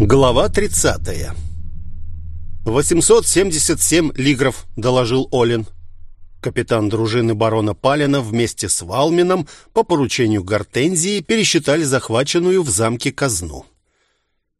Глава 30. 877 лигров, доложил Олин. Капитан дружины барона Палина вместе с Валмином по поручению Гортензии пересчитали захваченную в замке казну.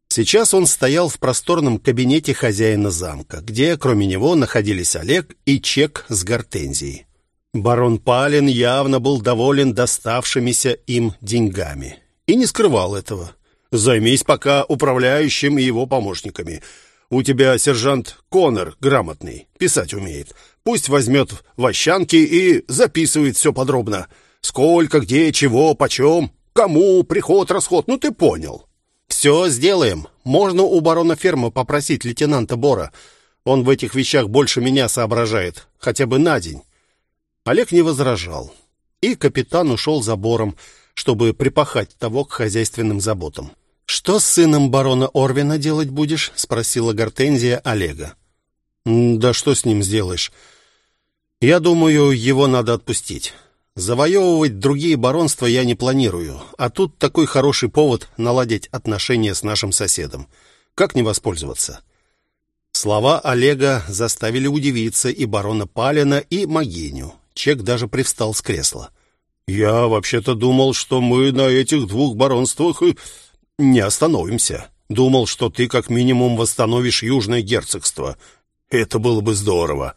Сейчас он стоял в просторном кабинете хозяина замка, где, кроме него, находились Олег и Чек с Гортензией. Барон Палин явно был доволен доставшимися им деньгами и не скрывал этого. «Займись пока управляющим и его помощниками. У тебя сержант Коннор грамотный, писать умеет. Пусть возьмет вощанки и записывает все подробно. Сколько, где, чего, почем, кому, приход, расход, ну ты понял». «Все сделаем. Можно у барона фермы попросить лейтенанта Бора. Он в этих вещах больше меня соображает, хотя бы на день». Олег не возражал, и капитан ушел за Бором, чтобы припахать того к хозяйственным заботам. «Что с сыном барона Орвина делать будешь?» — спросила Гортензия Олега. «Да что с ним сделаешь? Я думаю, его надо отпустить. Завоевывать другие баронства я не планирую, а тут такой хороший повод наладить отношения с нашим соседом. Как не воспользоваться? Слова Олега заставили удивиться и барона Палина, и Магиню. Чек даже привстал с кресла. «Я вообще-то думал, что мы на этих двух баронствах не остановимся. Думал, что ты как минимум восстановишь Южное герцогство. Это было бы здорово».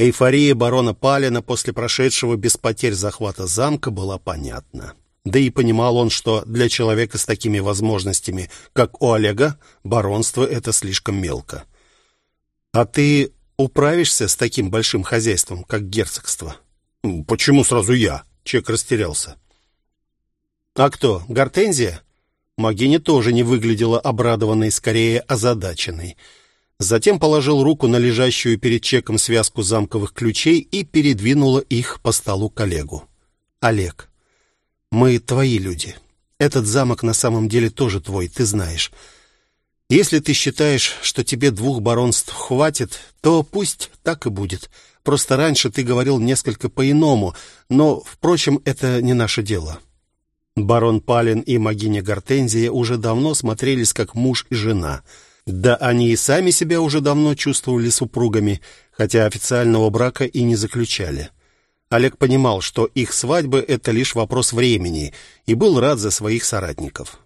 Эйфория барона Палина после прошедшего без потерь захвата замка была понятна. Да и понимал он, что для человека с такими возможностями, как у Олега, баронство — это слишком мелко. «А ты управишься с таким большим хозяйством, как герцогство?» «Почему сразу я?» — Чек растерялся. «А кто, Гортензия?» Магиня тоже не выглядела обрадованной, скорее озадаченной. Затем положил руку на лежащую перед чеком связку замковых ключей и передвинула их по столу коллегу. «Олег, мы твои люди. Этот замок на самом деле тоже твой, ты знаешь. Если ты считаешь, что тебе двух баронств хватит, то пусть так и будет. Просто раньше ты говорил несколько по-иному, но, впрочем, это не наше дело». Барон Палин и магиня Гортензия уже давно смотрелись как муж и жена — да они и сами себя уже давно чувствовали супругами, хотя официального брака и не заключали. Олег понимал, что их свадьба — это лишь вопрос времени, и был рад за своих соратников.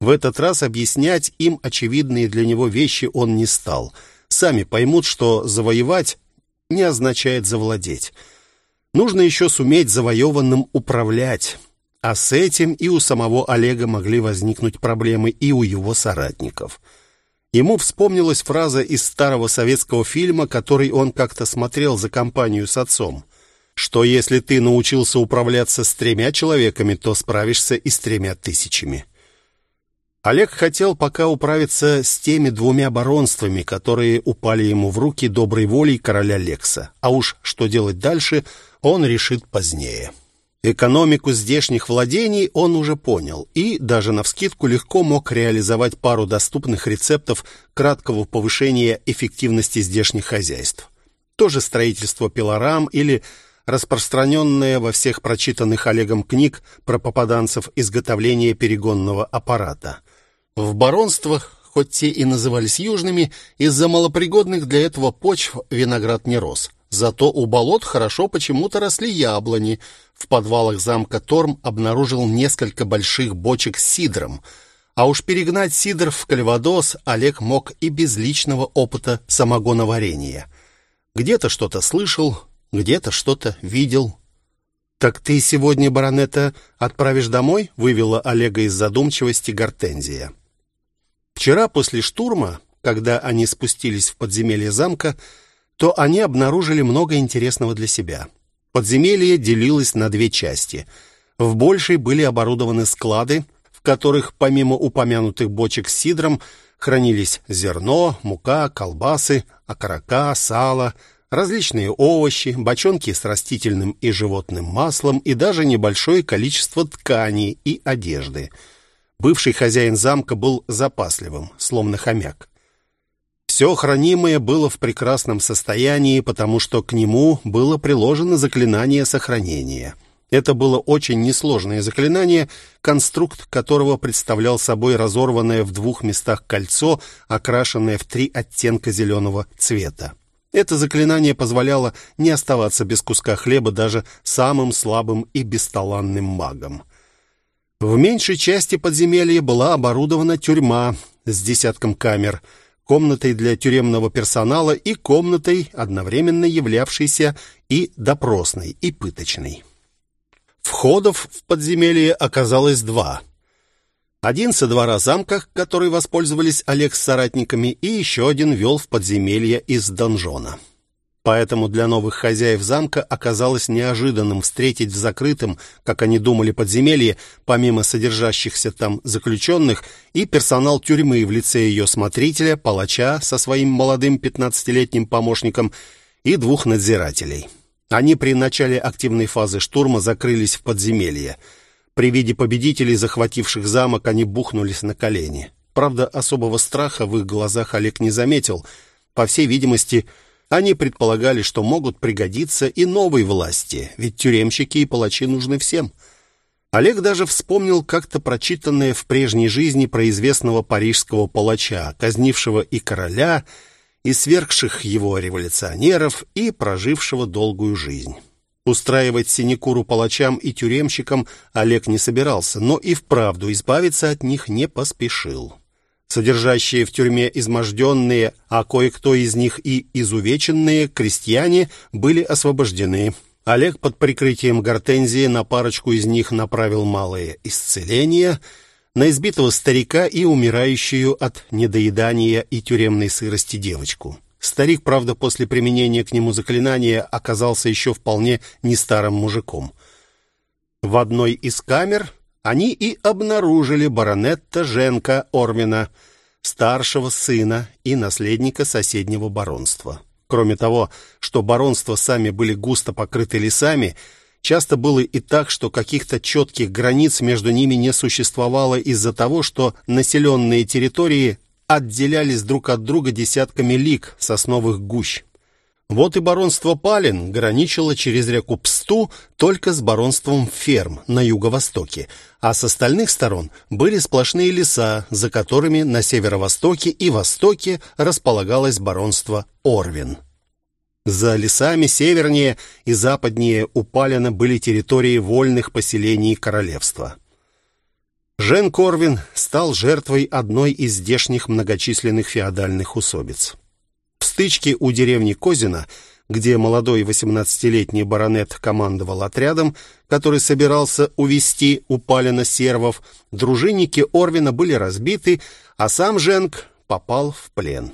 В этот раз объяснять им очевидные для него вещи он не стал. Сами поймут, что завоевать не означает завладеть. Нужно еще суметь завоеванным управлять. А с этим и у самого Олега могли возникнуть проблемы, и у его соратников — Ему вспомнилась фраза из старого советского фильма, который он как-то смотрел за компанию с отцом. Что если ты научился управляться с тремя человеками, то справишься и с тремя тысячами. Олег хотел пока управиться с теми двумя баронствами, которые упали ему в руки доброй волей короля Лекса. А уж что делать дальше, он решит позднее. Экономику здешних владений он уже понял и даже навскидку легко мог реализовать пару доступных рецептов краткого повышения эффективности здешних хозяйств. Тоже строительство пилорам или распространенное во всех прочитанных Олегом книг про попаданцев изготовление перегонного аппарата. В баронствах, хоть те и назывались южными, из-за малопригодных для этого почв виноград не рос – Зато у болот хорошо почему-то росли яблони. В подвалах замка Торм обнаружил несколько больших бочек с сидром. А уж перегнать сидр в кальвадос Олег мог и без личного опыта самогоноварения. Где-то что-то слышал, где-то что-то видел. «Так ты сегодня, баронета, отправишь домой?» — вывела Олега из задумчивости Гортензия. Вчера после штурма, когда они спустились в подземелье замка, то они обнаружили много интересного для себя. Подземелье делилось на две части. В большей были оборудованы склады, в которых помимо упомянутых бочек с сидром хранились зерно, мука, колбасы, окорока, сало, различные овощи, бочонки с растительным и животным маслом и даже небольшое количество тканей и одежды. Бывший хозяин замка был запасливым, словно хомяк. Все хранимое было в прекрасном состоянии, потому что к нему было приложено заклинание сохранения. Это было очень несложное заклинание, конструкт которого представлял собой разорванное в двух местах кольцо, окрашенное в три оттенка зеленого цвета. Это заклинание позволяло не оставаться без куска хлеба даже самым слабым и бесталанным магом. В меньшей части подземелья была оборудована тюрьма с десятком камер, комнатой для тюремного персонала и комнатой, одновременно являвшейся и допросной, и пыточной. Входов в подземелье оказалось два. Один со двора замка, который воспользовались Олег с соратниками, и еще один вел в подземелье из донжона. Поэтому для новых хозяев замка оказалось неожиданным встретить в закрытом, как они думали, подземелье, помимо содержащихся там заключенных, и персонал тюрьмы в лице ее смотрителя, палача со своим молодым пятнадцатилетним помощником и двух надзирателей. Они при начале активной фазы штурма закрылись в подземелье. При виде победителей, захвативших замок, они бухнулись на колени. Правда, особого страха в их глазах Олег не заметил. По всей видимости, они предполагали, что могут пригодиться и новой власти, ведь тюремщики и палачи нужны всем. Олег даже вспомнил как-то прочитанное в прежней жизни про известного парижского палача, казнившего и короля, и свергших его революционеров, и прожившего долгую жизнь. Устраивать синекуру палачам и тюремщикам Олег не собирался, но и вправду избавиться от них не поспешил. Содержащие в тюрьме изможденные, а кое-кто из них и изувеченные крестьяне были освобождены. Олег под прикрытием гортензии на парочку из них направил малое исцеление – на избитого старика и умирающую от недоедания и тюремной сырости девочку. Старик, правда, после применения к нему заклинания оказался еще вполне не старым мужиком. В одной из камер они и обнаружили баронетта Женка Ормина, старшего сына и наследника соседнего баронства. Кроме того, что баронства сами были густо покрыты лесами, Часто было и так, что каких-то четких границ между ними не существовало из-за того, что населенные территории отделялись друг от друга десятками лиг сосновых гущ. Вот и баронство Палин граничило через реку Псту только с баронством Ферм на юго-востоке, а с остальных сторон были сплошные леса, за которыми на северо-востоке и востоке располагалось баронство Орвин. За лесами севернее и западнее Упалина были территории вольных поселений королевства. Жен Корвин стал жертвой одной из здешних многочисленных феодальных усобиц. В стычке у деревни Козина, где молодой 18-летний баронет командовал отрядом, который собирался увести Упалина сервов, дружинники Орвина были разбиты, а сам Женк попал в плен.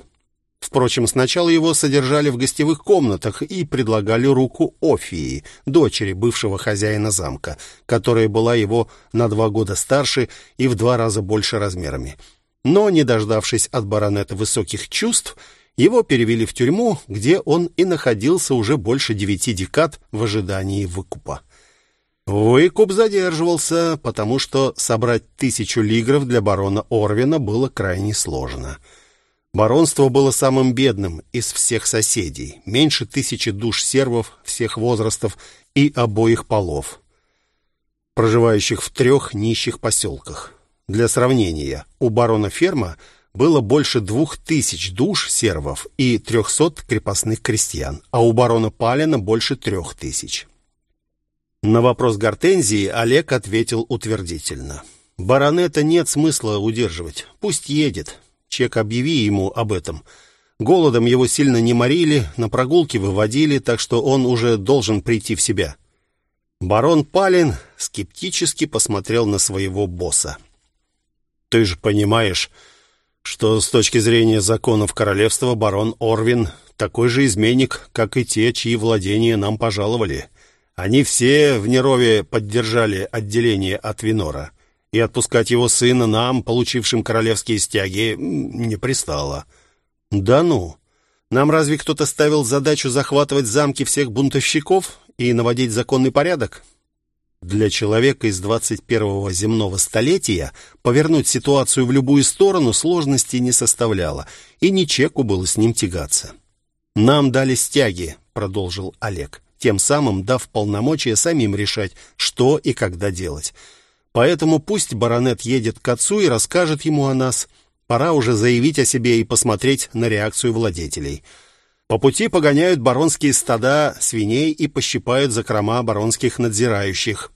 Впрочем, сначала его содержали в гостевых комнатах и предлагали руку Офии, дочери бывшего хозяина замка, которая была его на два года старше и в два раза больше размерами. Но, не дождавшись от баронета высоких чувств, его перевели в тюрьму, где он и находился уже больше девяти декад в ожидании выкупа. Выкуп задерживался, потому что собрать тысячу лигров для барона Орвина было крайне сложно — Баронство было самым бедным из всех соседей, меньше тысячи душ сервов всех возрастов и обоих полов, проживающих в трех нищих поселках. Для сравнения, у барона Ферма было больше двух тысяч душ сервов и трехсот крепостных крестьян, а у барона Палина больше трех тысяч. На вопрос Гортензии Олег ответил утвердительно. «Баронета нет смысла удерживать. Пусть едет. Чек объяви ему об этом. Голодом его сильно не морили, на прогулки выводили, так что он уже должен прийти в себя. Барон Палин скептически посмотрел на своего босса. «Ты же понимаешь, что с точки зрения законов королевства барон Орвин такой же изменник, как и те, чьи владения нам пожаловали. Они все в Нерове поддержали отделение от Винора и отпускать его сына нам, получившим королевские стяги, не пристало. Да ну! Нам разве кто-то ставил задачу захватывать замки всех бунтовщиков и наводить законный порядок? Для человека из 21-го земного столетия повернуть ситуацию в любую сторону сложности не составляло, и ни чеку было с ним тягаться. «Нам дали стяги», — продолжил Олег. тем самым дав полномочия самим решать, что и когда делать. Поэтому пусть баронет едет к отцу и расскажет ему о нас. Пора уже заявить о себе и посмотреть на реакцию владетелей. По пути погоняют баронские стада свиней и пощипают закрома баронских надзирающих.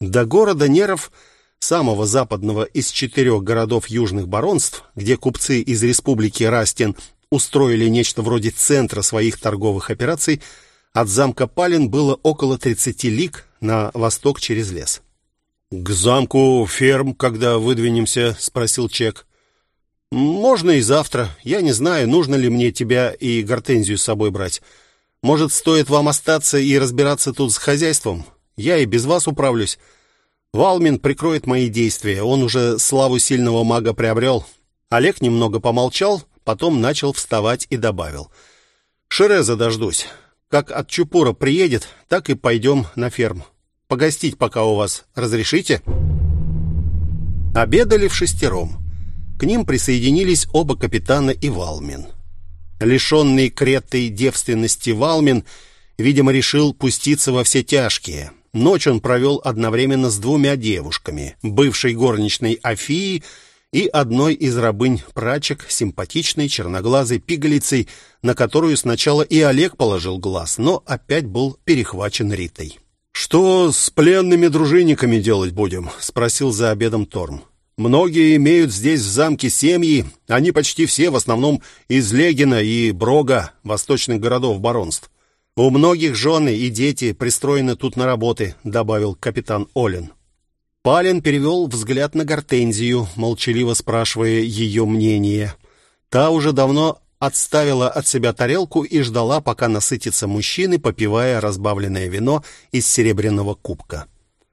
До города Неров, самого западного из четырех городов южных баронств, где купцы из республики Растин устроили нечто вроде центра своих торговых операций, от замка Палин было около 30 лиг на восток через лес. «К замку ферм, когда выдвинемся?» — спросил Чек. «Можно и завтра. Я не знаю, нужно ли мне тебя и Гортензию с собой брать. Может, стоит вам остаться и разбираться тут с хозяйством? Я и без вас управлюсь. Валмин прикроет мои действия. Он уже славу сильного мага приобрел». Олег немного помолчал, потом начал вставать и добавил. «Шереза дождусь. Как от Чупура приедет, так и пойдем на ферму. Погостить пока у вас разрешите?» Обедали в шестером. К ним присоединились оба капитана и Валмин. Лишенный кретой девственности Валмин, видимо, решил пуститься во все тяжкие. Ночь он провел одновременно с двумя девушками, бывшей горничной Афии и одной из рабынь-прачек, симпатичной черноглазой пигалицей, на которую сначала и Олег положил глаз, но опять был перехвачен Ритой. «Что с пленными дружинниками делать будем?» — спросил за обедом Торм. «Многие имеют здесь в замке семьи, они почти все в основном из Легина и Брога, восточных городов баронств. У многих жены и дети пристроены тут на работы», — добавил капитан Олин. Палин перевел взгляд на Гортензию, молчаливо спрашивая ее мнение. Та уже давно отставила от себя тарелку и ждала, пока насытятся мужчины, попивая разбавленное вино из серебряного кубка.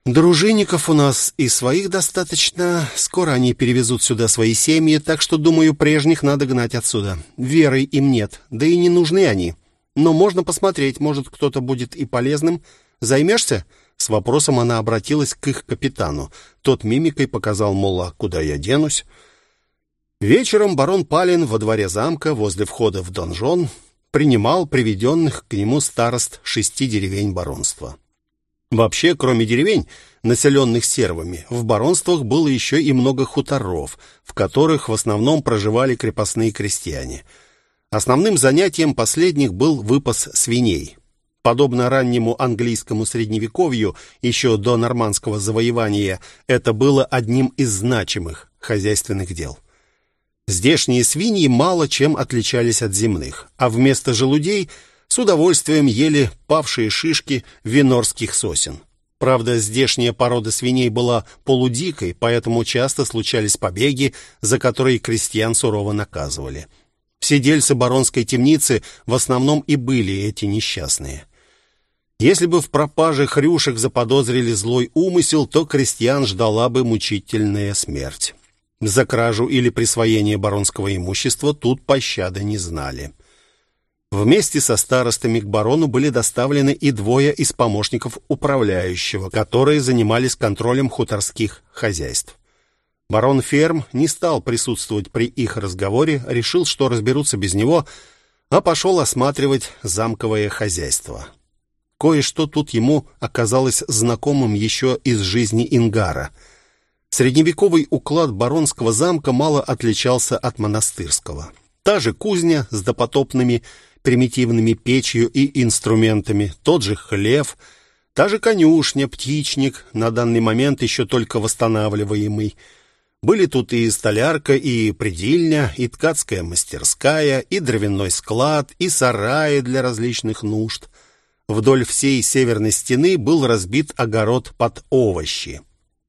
«Дружинников у нас и своих достаточно. Скоро они перевезут сюда свои семьи, так что, думаю, прежних надо гнать отсюда. Веры им нет, да и не нужны они. Но можно посмотреть, может, кто-то будет и полезным. Займешься?» С вопросом она обратилась к их капитану. Тот мимикой показал, мол, а куда я денусь? Вечером барон Палин во дворе замка возле входа в донжон принимал приведенных к нему старост шести деревень баронства. Вообще, кроме деревень, населенных сервами, в баронствах было еще и много хуторов, в которых в основном проживали крепостные крестьяне. Основным занятием последних был выпас свиней. Подобно раннему английскому средневековью, еще до нормандского завоевания, это было одним из значимых хозяйственных дел. Здешние свиньи мало чем отличались от земных, а вместо желудей с удовольствием ели павшие шишки винорских сосен. Правда, здешняя порода свиней была полудикой, поэтому часто случались побеги, за которые крестьян сурово наказывали. Все дельцы баронской темницы в основном и были эти несчастные. Если бы в пропаже хрюшек заподозрили злой умысел, то крестьян ждала бы мучительная смерть. За кражу или присвоение баронского имущества тут пощады не знали. Вместе со старостами к барону были доставлены и двое из помощников управляющего, которые занимались контролем хуторских хозяйств. Барон Ферм не стал присутствовать при их разговоре, решил, что разберутся без него, а пошел осматривать замковое хозяйство. Кое-что тут ему оказалось знакомым еще из жизни Ингара. Средневековый уклад баронского замка мало отличался от монастырского. Та же кузня с допотопными примитивными печью и инструментами, тот же хлев, та же конюшня, птичник, на данный момент еще только восстанавливаемый. Были тут и столярка, и предельня, и ткацкая мастерская, и дровяной склад, и сараи для различных нужд. Вдоль всей северной стены был разбит огород под овощи.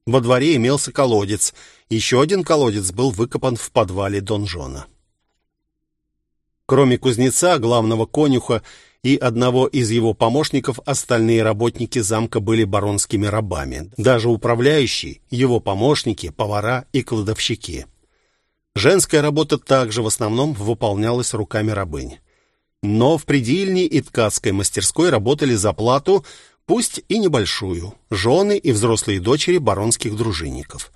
Во дворе имелся колодец. Еще один колодец был выкопан в подвале донжона. Кроме кузнеца, главного конюха и одного из его помощников, остальные работники замка были баронскими рабами. Даже управляющий, его помощники, повара и кладовщики. Женская работа также в основном выполнялась руками рабынь. Но в предельне и ткацкой мастерской работали за плату, пусть и небольшую, жены и взрослые дочери баронских дружинников.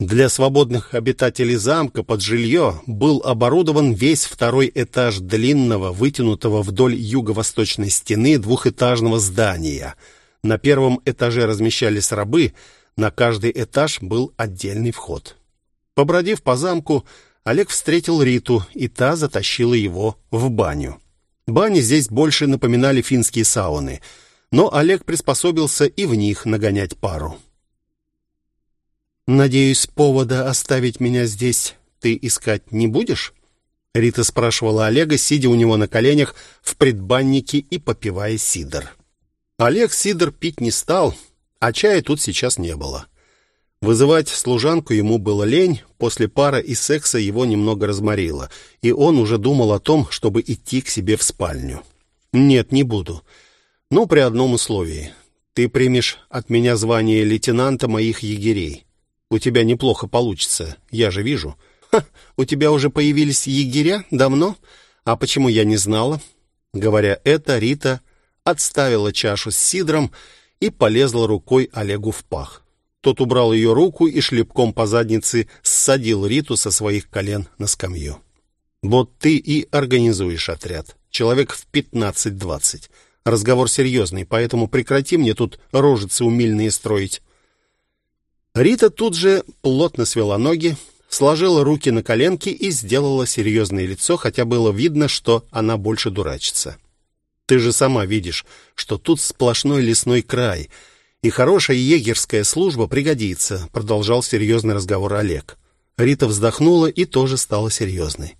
Для свободных обитателей замка под жилье был оборудован весь второй этаж длинного, вытянутого вдоль юго-восточной стены двухэтажного здания. На первом этаже размещались рабы, на каждый этаж был отдельный вход. Побродив по замку, Олег встретил Риту, и та затащила его в баню. Бани здесь больше напоминали финские сауны, но Олег приспособился и в них нагонять пару. «Надеюсь, повода оставить меня здесь ты искать не будешь?» Рита спрашивала Олега, сидя у него на коленях в предбаннике и попивая сидр. Олег сидр пить не стал, а чая тут сейчас не было. Вызывать служанку ему было лень, после пары и секса его немного разморило, и он уже думал о том, чтобы идти к себе в спальню. «Нет, не буду. Но при одном условии. Ты примешь от меня звание лейтенанта моих егерей. У тебя неплохо получится, я же вижу. Ха, у тебя уже появились егеря? Давно? А почему я не знала? Говоря это, Рита отставила чашу с сидром и полезла рукой Олегу в пах. Тот убрал ее руку и шлепком по заднице ссадил Риту со своих колен на скамью. «Вот ты и организуешь отряд. Человек в пятнадцать-двадцать. Разговор серьезный, поэтому прекрати мне тут рожицы умильные строить. Рита тут же плотно свела ноги, сложила руки на коленки и сделала серьезное лицо, хотя было видно, что она больше дурачится. «Ты же сама видишь, что тут сплошной лесной край, и хорошая егерская служба пригодится», продолжал серьезный разговор Олег. Рита вздохнула и тоже стала серьезной.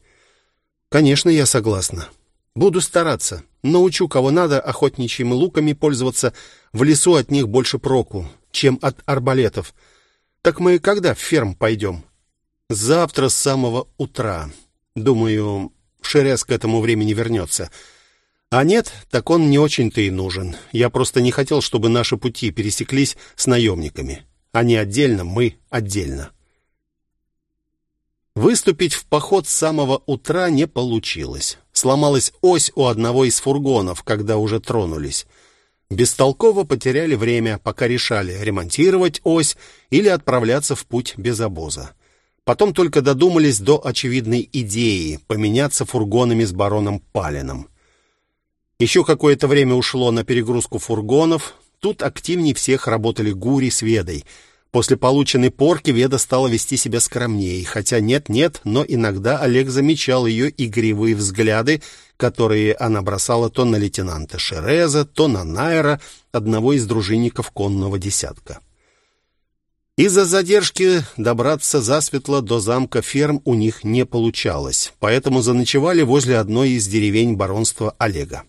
«Конечно, я согласна. Буду стараться. Научу, кого надо, охотничьими луками пользоваться. В лесу от них больше проку, чем от арбалетов. Так мы когда в ферм пойдем? Завтра с самого утра. Думаю, Шерез к этому времени вернется. А нет, так он не очень-то и нужен. Я просто не хотел, чтобы наши пути пересеклись с наемниками. Они отдельно, мы отдельно. Выступить в поход с самого утра не получилось. Сломалась ось у одного из фургонов, когда уже тронулись. Бестолково потеряли время, пока решали, ремонтировать ось или отправляться в путь без обоза. Потом только додумались до очевидной идеи поменяться фургонами с бароном Палином. Еще какое-то время ушло на перегрузку фургонов. Тут активнее всех работали Гури с Ведой. После полученной порки Веда стала вести себя скромнее, хотя нет-нет, но иногда Олег замечал ее игривые взгляды которые она бросала то на лейтенанта Шереза, то на Найра, одного из дружинников конного десятка. Из-за задержки добраться засветло до замка ферм у них не получалось, поэтому заночевали возле одной из деревень баронства Олега.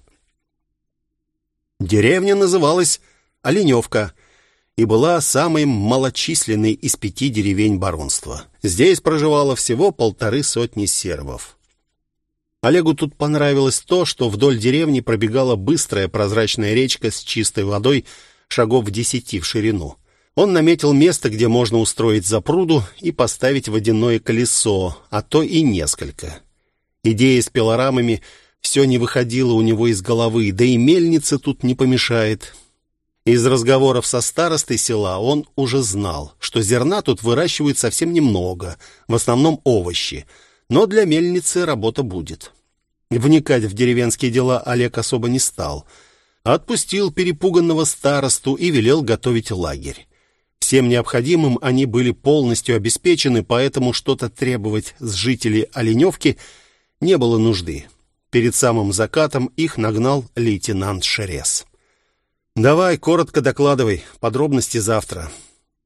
Деревня называлась Оленевка и была самой малочисленной из пяти деревень баронства. Здесь проживало всего полторы сотни сервов. Олегу тут понравилось то, что вдоль деревни пробегала быстрая прозрачная речка с чистой водой шагов десяти в ширину. Он наметил место, где можно устроить запруду и поставить водяное колесо, а то и несколько. Идея с пилорамами все не выходила у него из головы, да и мельница тут не помешает. Из разговоров со старостой села он уже знал, что зерна тут выращивают совсем немного, в основном овощи — но для мельницы работа будет. Вникать в деревенские дела Олег особо не стал. Отпустил перепуганного старосту и велел готовить лагерь. Всем необходимым они были полностью обеспечены, поэтому что-то требовать с жителей Оленевки не было нужды. Перед самым закатом их нагнал лейтенант Шерес. «Давай, коротко докладывай, подробности завтра.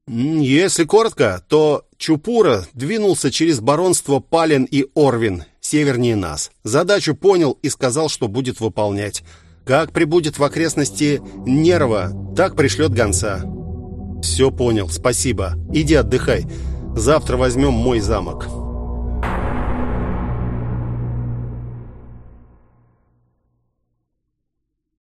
Если коротко, то Чупура двинулся через баронство Пален и Орвин, севернее нас. Задачу понял и сказал, что будет выполнять. Как прибудет в окрестности Нерва, так пришлет гонца. Все понял, спасибо. Иди отдыхай. Завтра возьмем мой замок.